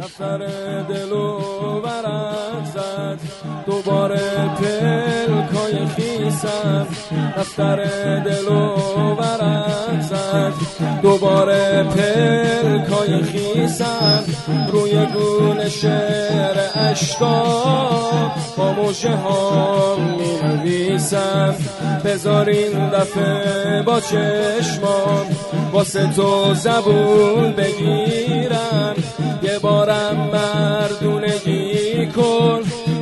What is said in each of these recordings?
دفتر دل و زد. دوباره پلکای خیسم. دفتر دل و زد. دوباره پلکای خیسم. روی گونه شعر اشکا با موشه ها می نویسم. بذار این دفعه با چشمام واسه تو زبون بگیرم. یه بارم مردونگی کن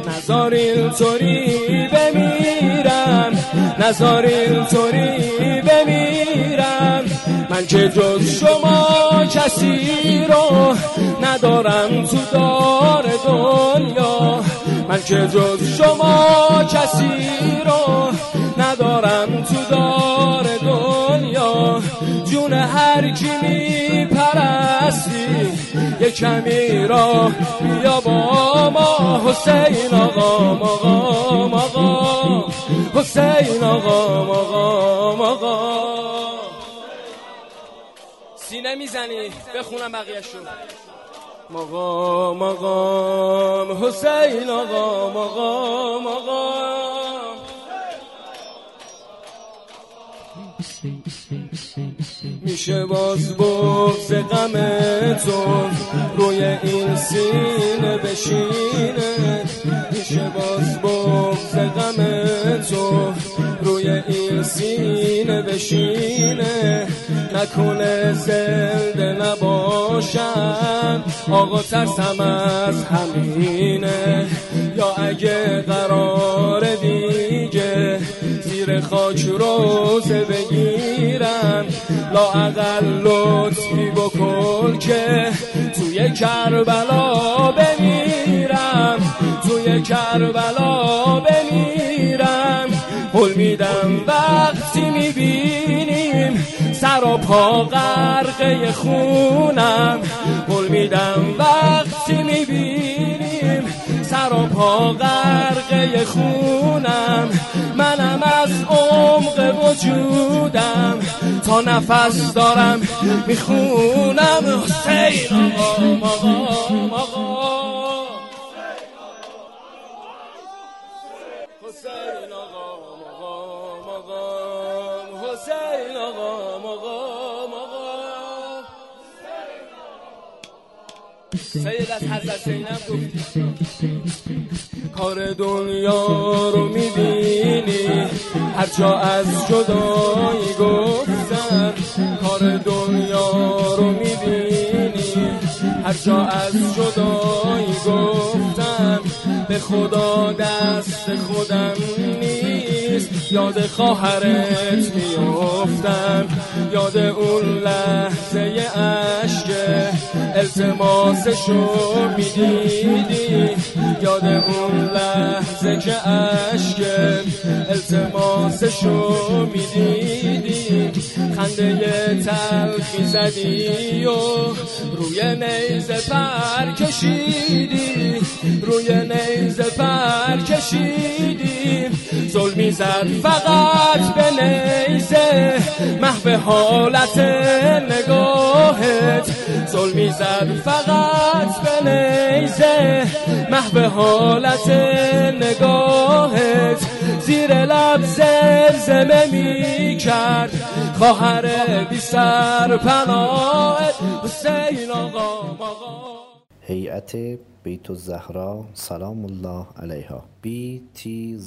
نزار اینطوری بمیرم. نزار اینطوری بمیرم. من که جز شما کسی رو ندارم تو دار دنیا. من که جز شما کسی رو ندارم تو دار هر کی میپرستی یه کمی را بیا با ما. حسین آقا مقام آقا حسین آقا مقام آقا سینه می‌زنی؟ بخونم بقیهشو. مقام مقام حسین آقا مقام مقام میشه باز بغز تو. روی این سینه بشینه. میشه باز بغز تو. روی این سینه بشینه. نکنه زنده نباشم. آقا ترسم از همینه. اقل لطفی بکن که توی کربلا بمیرم توی کربلا بمیرم. قول میدم وقتی می‌بینیم سر و پا غرقه خونم. قول میدم وقتی می‌بینیم سر و پا غرقه نفس دارم می‌خونم. حسین آقا آقا آقا حسین مقام مقام حسین مقام سید حضرت کار دنیا رو می‌بینی؟ هر جا از جدایی کار دنیا رو می‌بینی؟ هر جا از جدایی گفتم به خدا دست خودم نیست. یاد خواهرت میافتم. یاد اون لحظه عشق التماسشو می‌دیدی. یاد اون لحظه که عشق التماسشو می‌دیدی. خنده تلخی زدی و روی نیزه پر کشیدی. روی نیزه پر کشیدی. ظلمی زد فقط به نیزه محو حالت نگاهت. ظلمی زد فقط محو حالت نگاهت. زیر لب زمزمه می کرد خواهر بی سر پناهت. حسین آقا آقا. هیئت بیت الزهرا سلام الله علیها. Btzs.ir